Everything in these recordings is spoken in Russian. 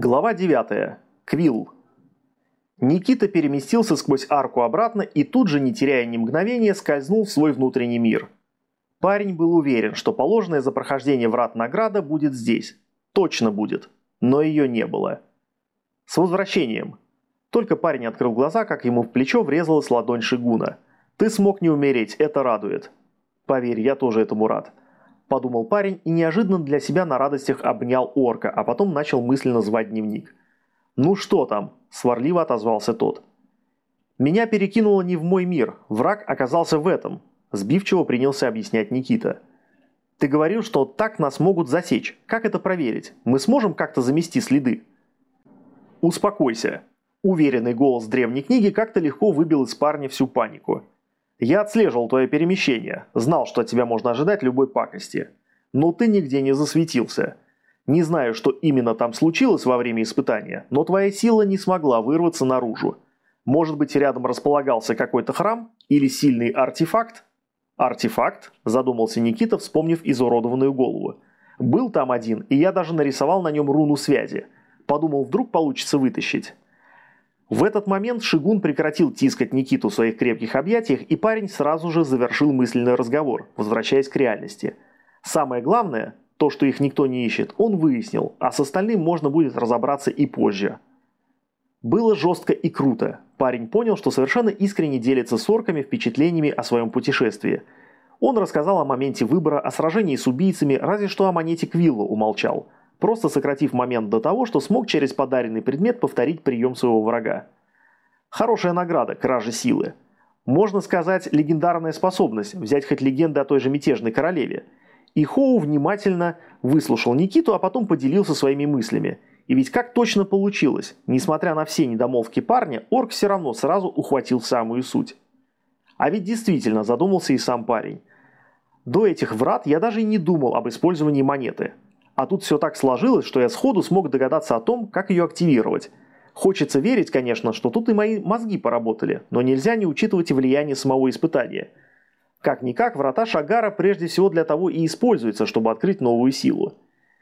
Глава 9. Квилл. Никита переместился сквозь арку обратно и тут же, не теряя ни мгновения, скользнул в свой внутренний мир. Парень был уверен, что положенная за прохождение врат награда будет здесь. Точно будет. Но ее не было. С возвращением. Только парень открыл глаза, как ему в плечо врезалась ладонь Шигуна. «Ты смог не умереть, это радует». «Поверь, я тоже этому рад» подумал парень и неожиданно для себя на радостях обнял орка, а потом начал мысленно звать дневник. «Ну что там?» – сварливо отозвался тот. «Меня перекинуло не в мой мир, враг оказался в этом», – сбивчиво принялся объяснять Никита. «Ты говорил, что так нас могут засечь. Как это проверить? Мы сможем как-то замести следы?» «Успокойся». Уверенный голос древней книги как-то легко выбил из парня всю панику. Я отслеживал твое перемещение, знал, что от тебя можно ожидать любой пакости. Но ты нигде не засветился. Не знаю, что именно там случилось во время испытания, но твоя сила не смогла вырваться наружу. Может быть, рядом располагался какой-то храм или сильный артефакт? Артефакт, задумался Никита, вспомнив изуродованную голову. Был там один, и я даже нарисовал на нем руну связи. Подумал, вдруг получится вытащить. В этот момент Шигун прекратил тискать Никиту в своих крепких объятиях, и парень сразу же завершил мысленный разговор, возвращаясь к реальности. Самое главное, то, что их никто не ищет, он выяснил, а с остальным можно будет разобраться и позже. Было жестко и круто. Парень понял, что совершенно искренне делится с орками впечатлениями о своем путешествии. Он рассказал о моменте выбора, о сражении с убийцами, разве что о монете Квилла умолчал – просто сократив момент до того, что смог через подаренный предмет повторить прием своего врага. Хорошая награда, кража силы. Можно сказать, легендарная способность взять хоть легенды о той же мятежной королеве. И Хоу внимательно выслушал Никиту, а потом поделился своими мыслями. И ведь как точно получилось, несмотря на все недомолвки парня, орк все равно сразу ухватил самую суть. А ведь действительно задумался и сам парень. До этих врат я даже и не думал об использовании монеты – а тут все так сложилось, что я сходу смог догадаться о том, как ее активировать. Хочется верить, конечно, что тут и мои мозги поработали, но нельзя не учитывать и влияние самого испытания. Как-никак, врата Шагара прежде всего для того и используются, чтобы открыть новую силу.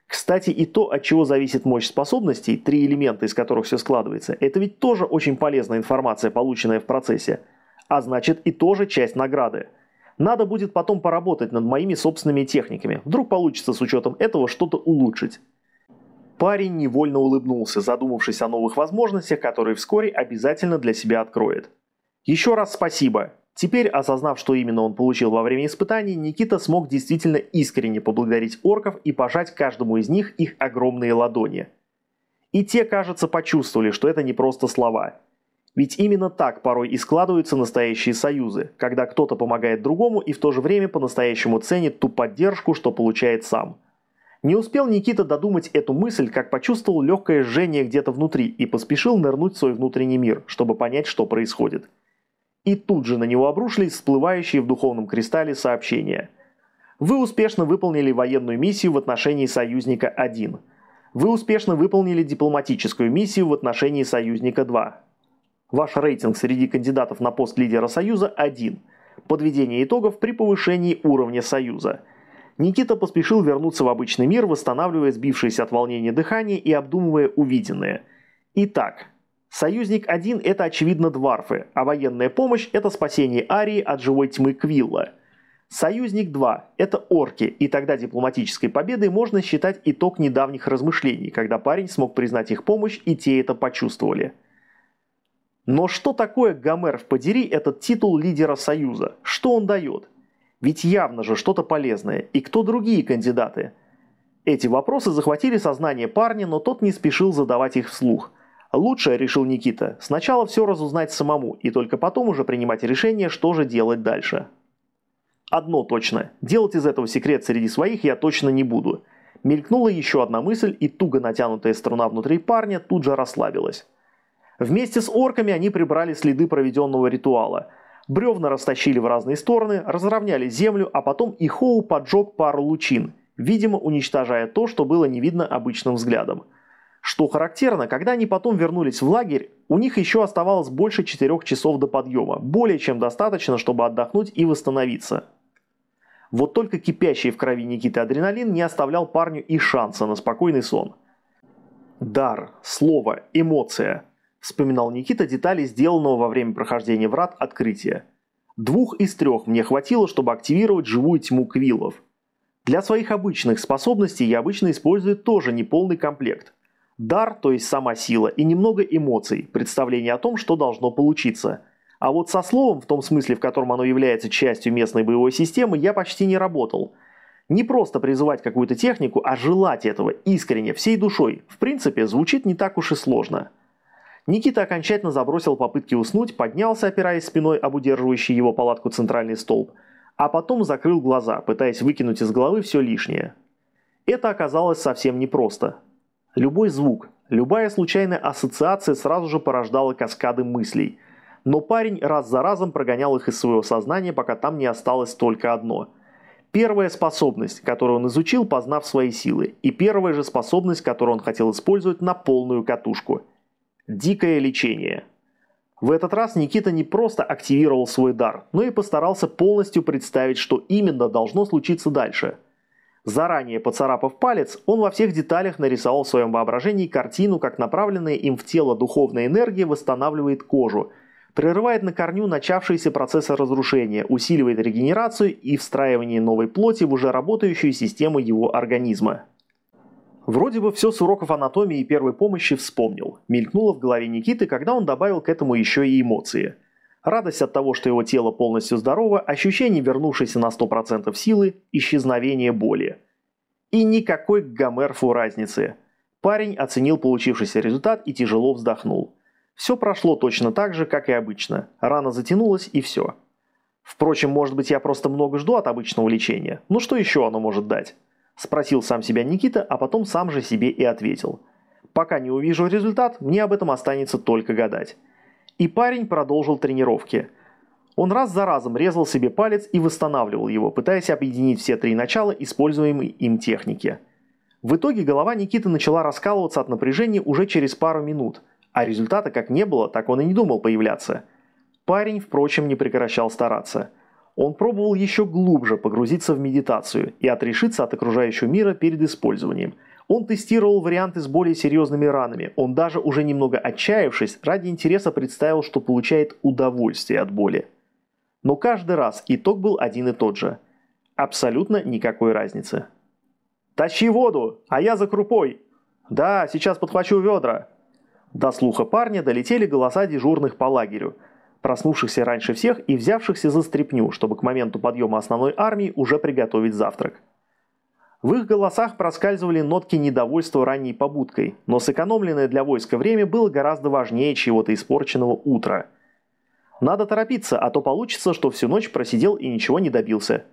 Кстати, и то, от чего зависит мощь способностей, три элемента, из которых все складывается, это ведь тоже очень полезная информация, полученная в процессе. А значит, и тоже часть награды. Надо будет потом поработать над моими собственными техниками. Вдруг получится с учетом этого что-то улучшить. Парень невольно улыбнулся, задумавшись о новых возможностях, которые вскоре обязательно для себя откроет. Еще раз спасибо. Теперь, осознав, что именно он получил во время испытаний, Никита смог действительно искренне поблагодарить орков и пожать каждому из них их огромные ладони. И те, кажется, почувствовали, что это не просто слова – ведь именно так порой и складываются настоящие союзы, когда кто-то помогает другому и в то же время по-настоящему ценит ту поддержку, что получает сам. Не успел Никита додумать эту мысль, как почувствовал легкое жжение где-то внутри и поспешил нырнуть в свой внутренний мир, чтобы понять, что происходит. И тут же на него обрушились всплывающие в духовном кристалле сообщения. Вы успешно выполнили военную миссию в отношении союзника 1. Вы успешно выполнили дипломатическую миссию в отношении союзника 2. Ваш рейтинг среди кандидатов на пост лидера Союза – 1. Подведение итогов при повышении уровня Союза. Никита поспешил вернуться в обычный мир, восстанавливая сбившееся от волнения дыхание и обдумывая увиденное. Итак, Союзник 1 – это очевидно дварфы, а военная помощь – это спасение Арии от живой тьмы Квилла. Союзник 2 – это орки, и тогда дипломатической победой можно считать итог недавних размышлений, когда парень смог признать их помощь и те это почувствовали. Но что такое Гомер в подери этот титул лидера Союза? Что он дает? Ведь явно же что-то полезное. И кто другие кандидаты? Эти вопросы захватили сознание парня, но тот не спешил задавать их вслух. Лучше, решил Никита, сначала все разузнать самому, и только потом уже принимать решение, что же делать дальше. Одно точно, делать из этого секрет среди своих я точно не буду. Мелькнула еще одна мысль, и туго натянутая струна внутри парня тут же расслабилась. Вместе с орками они прибрали следы проведенного ритуала. Бревна растащили в разные стороны, разровняли землю, а потом и Хоу поджег пару лучин, видимо уничтожая то, что было не видно обычным взглядом. Что характерно, когда они потом вернулись в лагерь, у них еще оставалось больше четырех часов до подъема, более чем достаточно, чтобы отдохнуть и восстановиться. Вот только кипящий в крови Никиты адреналин не оставлял парню и шанса на спокойный сон. Дар, слово, эмоция. Вспоминал Никита детали сделанного во время прохождения врат открытия. Двух из трех мне хватило, чтобы активировать живую тьму квиллов. Для своих обычных способностей я обычно использую тоже неполный комплект. Дар, то есть сама сила, и немного эмоций, представление о том, что должно получиться. А вот со словом, в том смысле, в котором оно является частью местной боевой системы, я почти не работал. Не просто призывать какую-то технику, а желать этого искренне, всей душой, в принципе, звучит не так уж и сложно. Никита окончательно забросил попытки уснуть, поднялся, опираясь спиной об удерживающий его палатку центральный столб, а потом закрыл глаза, пытаясь выкинуть из головы все лишнее. Это оказалось совсем непросто. Любой звук, любая случайная ассоциация сразу же порождала каскады мыслей. Но парень раз за разом прогонял их из своего сознания, пока там не осталось только одно. Первая способность, которую он изучил, познав свои силы, и первая же способность, которую он хотел использовать на полную катушку. Дикое лечение. В этот раз Никита не просто активировал свой дар, но и постарался полностью представить, что именно должно случиться дальше – Заранее поцарапав палец, он во всех деталях нарисовал в своем воображении картину, как направленная им в тело духовная энергия восстанавливает кожу, прерывает на корню начавшиеся процессы разрушения, усиливает регенерацию и встраивание новой плоти в уже работающую систему его организма. Вроде бы все с уроков анатомии и первой помощи вспомнил, мелькнуло в голове Никиты, когда он добавил к этому еще и эмоции – радость от того, что его тело полностью здорово, ощущение вернувшейся на 100% силы, исчезновение боли. И никакой Гомерфу разницы. Парень оценил получившийся результат и тяжело вздохнул. Все прошло точно так же, как и обычно. Рана затянулась и все. Впрочем, может быть я просто много жду от обычного лечения. Ну что еще оно может дать? Спросил сам себя Никита, а потом сам же себе и ответил. Пока не увижу результат, мне об этом останется только гадать. И парень продолжил тренировки. Он раз за разом резал себе палец и восстанавливал его, пытаясь объединить все три начала используемой им техники. В итоге голова Никиты начала раскалываться от напряжения уже через пару минут, а результата как не было, так он и не думал появляться. Парень, впрочем, не прекращал стараться. Он пробовал еще глубже погрузиться в медитацию и отрешиться от окружающего мира перед использованием – он тестировал варианты с более серьезными ранами. Он даже уже немного отчаявшись, ради интереса представил, что получает удовольствие от боли. Но каждый раз итог был один и тот же. Абсолютно никакой разницы. «Тащи воду, а я за крупой!» «Да, сейчас подхвачу ведра!» До слуха парня долетели голоса дежурных по лагерю, проснувшихся раньше всех и взявшихся за стряпню, чтобы к моменту подъема основной армии уже приготовить завтрак. В их голосах проскальзывали нотки недовольства ранней побудкой, но сэкономленное для войска время было гораздо важнее чего-то испорченного утра. Надо торопиться, а то получится, что всю ночь просидел и ничего не добился.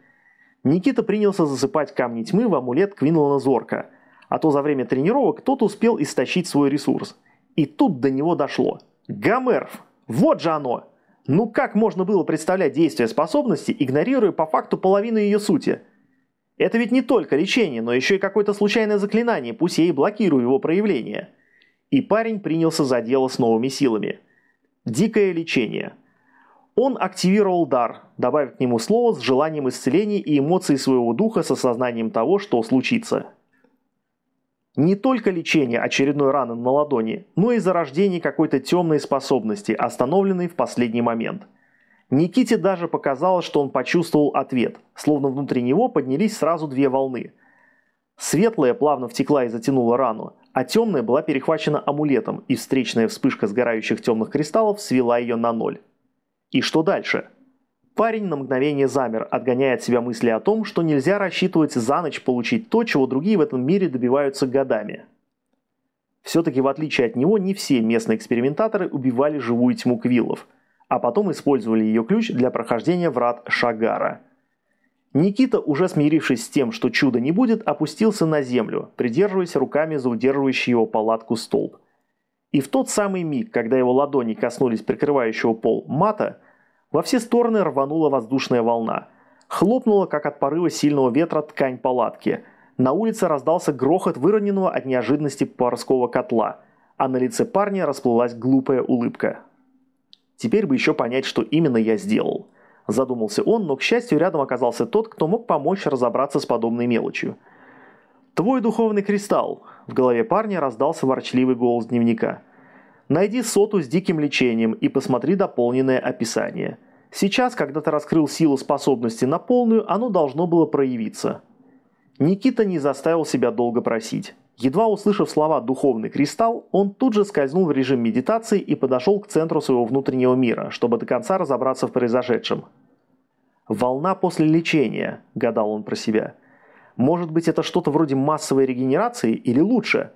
Никита принялся засыпать камни тьмы в амулет Квинлана Зорка, а то за время тренировок тот успел истощить свой ресурс. И тут до него дошло. Гомерф! Вот же оно! Ну как можно было представлять действие способности, игнорируя по факту половину ее сути – это ведь не только лечение, но еще и какое-то случайное заклинание, пусть я и блокирую его проявление. И парень принялся за дело с новыми силами. Дикое лечение. Он активировал дар, добавив к нему слово с желанием исцеления и эмоции своего духа с осознанием того, что случится. Не только лечение очередной раны на ладони, но и зарождение какой-то темной способности, остановленной в последний момент – Никите даже показалось, что он почувствовал ответ, словно внутри него поднялись сразу две волны. Светлая плавно втекла и затянула рану, а темная была перехвачена амулетом, и встречная вспышка сгорающих темных кристаллов свела ее на ноль. И что дальше? Парень на мгновение замер, отгоняя от себя мысли о том, что нельзя рассчитывать за ночь получить то, чего другие в этом мире добиваются годами. Все-таки в отличие от него, не все местные экспериментаторы убивали живую тьму квиллов – а потом использовали ее ключ для прохождения врат Шагара. Никита, уже смирившись с тем, что чуда не будет, опустился на землю, придерживаясь руками за удерживающий его палатку столб. И в тот самый миг, когда его ладони коснулись прикрывающего пол мата, во все стороны рванула воздушная волна. Хлопнула, как от порыва сильного ветра, ткань палатки. На улице раздался грохот выроненного от неожиданности парского котла, а на лице парня расплылась глупая улыбка. Теперь бы еще понять, что именно я сделал. Задумался он, но, к счастью, рядом оказался тот, кто мог помочь разобраться с подобной мелочью. «Твой духовный кристалл!» – в голове парня раздался ворчливый голос дневника. «Найди соту с диким лечением и посмотри дополненное описание. Сейчас, когда ты раскрыл силу способности на полную, оно должно было проявиться». Никита не заставил себя долго просить. Едва услышав слова «духовный кристалл», он тут же скользнул в режим медитации и подошел к центру своего внутреннего мира, чтобы до конца разобраться в произошедшем. «Волна после лечения», – гадал он про себя – может быть, это что-то вроде массовой регенерации или лучше?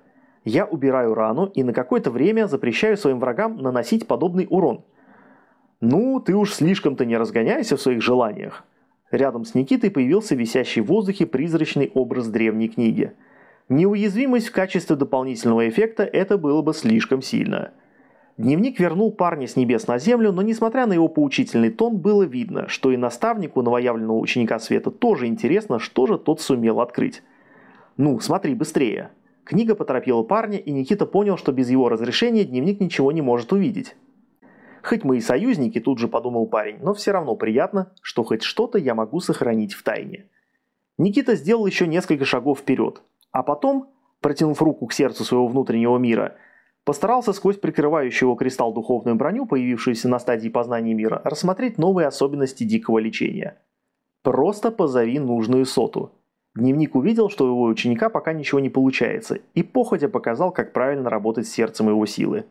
Я убираю рану и на какое-то время запрещаю своим врагам наносить подобный урон. Ну, ты уж слишком-то не разгоняйся в своих желаниях. Рядом с Никитой появился висящий в воздухе призрачный образ древней книги. Неуязвимость в качестве дополнительного эффекта это было бы слишком сильно. Дневник вернул парня с небес на землю, но несмотря на его поучительный тон, было видно, что и наставнику новоявленного ученика Света тоже интересно, что же тот сумел открыть. «Ну, смотри быстрее!» Книга поторопила парня, и Никита понял, что без его разрешения дневник ничего не может увидеть. Хоть мы и союзники, тут же подумал парень, но все равно приятно, что хоть что-то я могу сохранить в тайне. Никита сделал еще несколько шагов вперед, а потом, протянув руку к сердцу своего внутреннего мира – Постарался сквозь прикрывающего кристалл духовную броню, появившуюся на стадии познания мира, рассмотреть новые особенности дикого лечения. Просто позови нужную соту. Дневник увидел, что у его ученика пока ничего не получается, и походя показал, как правильно работать с сердцем его силы.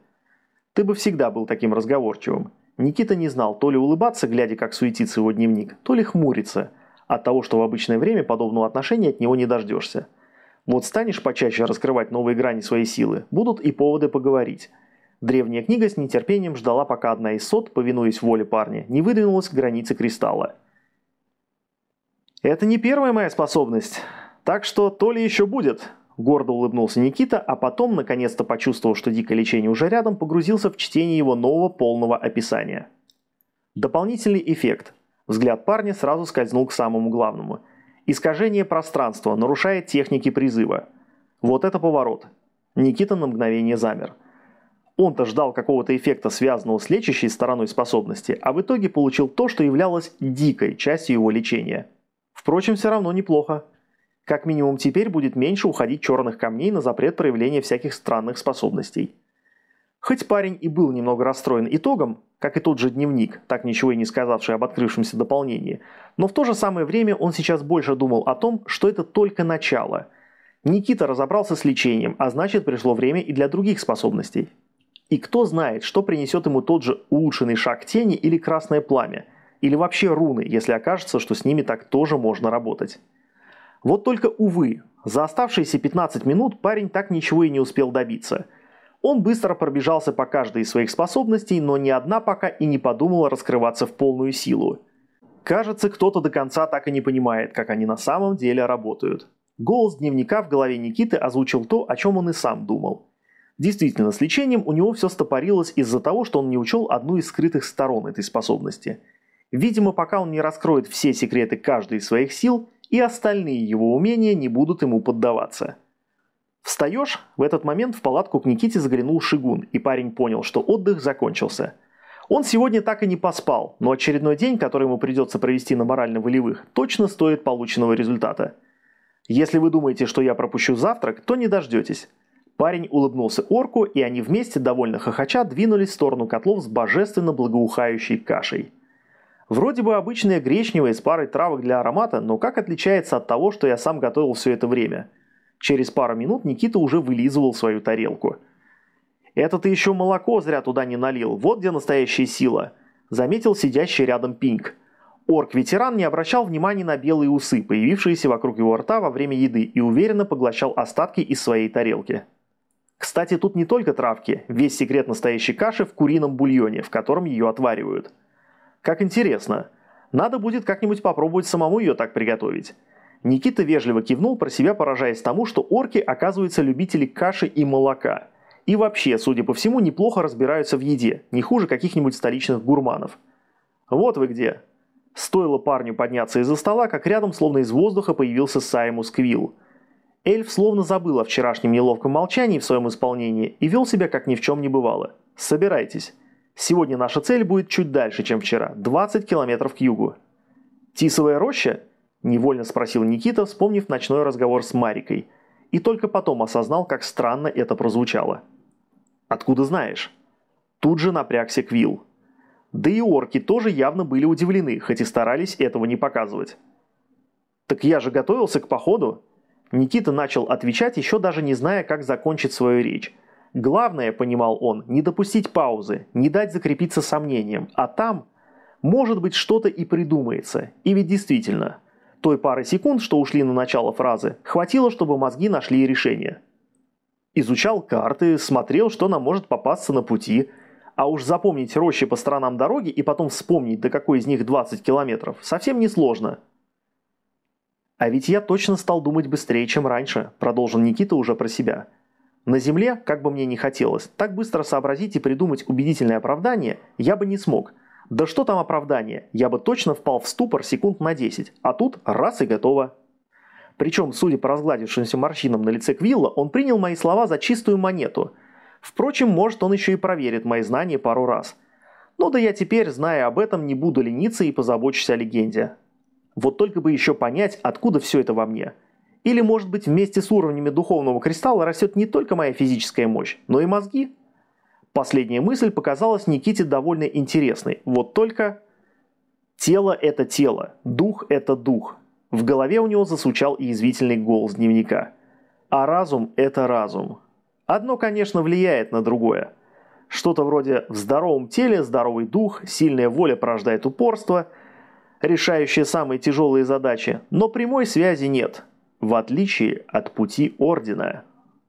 Ты бы всегда был таким разговорчивым. Никита не знал, то ли улыбаться, глядя, как суетится его дневник, то ли хмуриться от того, что в обычное время подобного отношения от него не дождешься. Вот станешь почаще раскрывать новые грани своей силы, будут и поводы поговорить. Древняя книга с нетерпением ждала, пока одна из сот, повинуясь воле парня, не выдвинулась к границе кристалла. «Это не первая моя способность, так что то ли еще будет», – гордо улыбнулся Никита, а потом, наконец-то почувствовав, что дикое лечение уже рядом, погрузился в чтение его нового полного описания. Дополнительный эффект. Взгляд парня сразу скользнул к самому главному – Искажение пространства нарушает техники призыва. Вот это поворот. Никита на мгновение замер. Он-то ждал какого-то эффекта, связанного с лечащей стороной способности, а в итоге получил то, что являлось дикой частью его лечения. Впрочем, все равно неплохо. Как минимум теперь будет меньше уходить черных камней на запрет проявления всяких странных способностей. Хоть парень и был немного расстроен итогом, как и тот же дневник, так ничего и не сказавший об открывшемся дополнении, но в то же самое время он сейчас больше думал о том, что это только начало. Никита разобрался с лечением, а значит пришло время и для других способностей. И кто знает, что принесет ему тот же улучшенный шаг тени или красное пламя, или вообще руны, если окажется, что с ними так тоже можно работать. Вот только, увы, за оставшиеся 15 минут парень так ничего и не успел добиться – он быстро пробежался по каждой из своих способностей, но ни одна пока и не подумала раскрываться в полную силу. Кажется, кто-то до конца так и не понимает, как они на самом деле работают. Голос дневника в голове Никиты озвучил то, о чем он и сам думал. Действительно, с лечением у него все стопорилось из-за того, что он не учел одну из скрытых сторон этой способности. Видимо, пока он не раскроет все секреты каждой из своих сил, и остальные его умения не будут ему поддаваться. «Встаешь?» В этот момент в палатку к Никите заглянул Шигун, и парень понял, что отдых закончился. Он сегодня так и не поспал, но очередной день, который ему придется провести на морально-волевых, точно стоит полученного результата. Если вы думаете, что я пропущу завтрак, то не дождетесь. Парень улыбнулся орку, и они вместе, довольно хохоча, двинулись в сторону котлов с божественно благоухающей кашей. Вроде бы обычная гречневая с парой травок для аромата, но как отличается от того, что я сам готовил все это время – Через пару минут Никита уже вылизывал свою тарелку. «Это ты еще молоко зря туда не налил, вот где настоящая сила», – заметил сидящий рядом Пинк. Орк-ветеран не обращал внимания на белые усы, появившиеся вокруг его рта во время еды, и уверенно поглощал остатки из своей тарелки. Кстати, тут не только травки, весь секрет настоящей каши в курином бульоне, в котором ее отваривают. Как интересно. Надо будет как-нибудь попробовать самому ее так приготовить. Никита вежливо кивнул, про себя поражаясь тому, что орки, оказываются любители каши и молока. И вообще, судя по всему, неплохо разбираются в еде, не хуже каких-нибудь столичных гурманов. «Вот вы где!» Стоило парню подняться из-за стола, как рядом, словно из воздуха, появился Саймус Квилл. Эльф словно забыл о вчерашнем неловком молчании в своем исполнении и вел себя, как ни в чем не бывало. «Собирайтесь. Сегодня наша цель будет чуть дальше, чем вчера, 20 километров к югу». «Тисовая роща?» Невольно спросил Никита, вспомнив ночной разговор с Марикой. и только потом осознал, как странно это прозвучало. «Откуда знаешь?» Тут же напрягся Квилл. Да и орки тоже явно были удивлены, хоть и старались этого не показывать. «Так я же готовился к походу!» Никита начал отвечать, еще даже не зная, как закончить свою речь. Главное, понимал он, не допустить паузы, не дать закрепиться сомнением, а там, может быть, что-то и придумается. И ведь действительно, той пары секунд, что ушли на начало фразы, хватило, чтобы мозги нашли решение. Изучал карты, смотрел, что нам может попасться на пути, а уж запомнить рощи по сторонам дороги и потом вспомнить, до какой из них 20 километров, совсем несложно. «А ведь я точно стал думать быстрее, чем раньше», – продолжил Никита уже про себя. «На Земле, как бы мне ни хотелось, так быстро сообразить и придумать убедительное оправдание я бы не смог. Да что там оправдание, я бы точно впал в ступор секунд на 10, а тут раз и готово». Причем, судя по разгладившимся морщинам на лице Квилла, он принял мои слова за чистую монету. Впрочем, может, он еще и проверит мои знания пару раз. Ну да я теперь, зная об этом, не буду лениться и позабочусь о легенде. Вот только бы еще понять, откуда все это во мне. Или, может быть, вместе с уровнями духовного кристалла растет не только моя физическая мощь, но и мозги? Последняя мысль показалась Никите довольно интересной. Вот только... Тело – это тело, дух – это дух. В голове у него засучал язвительный голос дневника. А разум – это разум. Одно, конечно, влияет на другое. Что-то вроде «в здоровом теле здоровый дух, сильная воля порождает упорство», решающие самые тяжелые задачи, но прямой связи нет, в отличие от пути Ордена.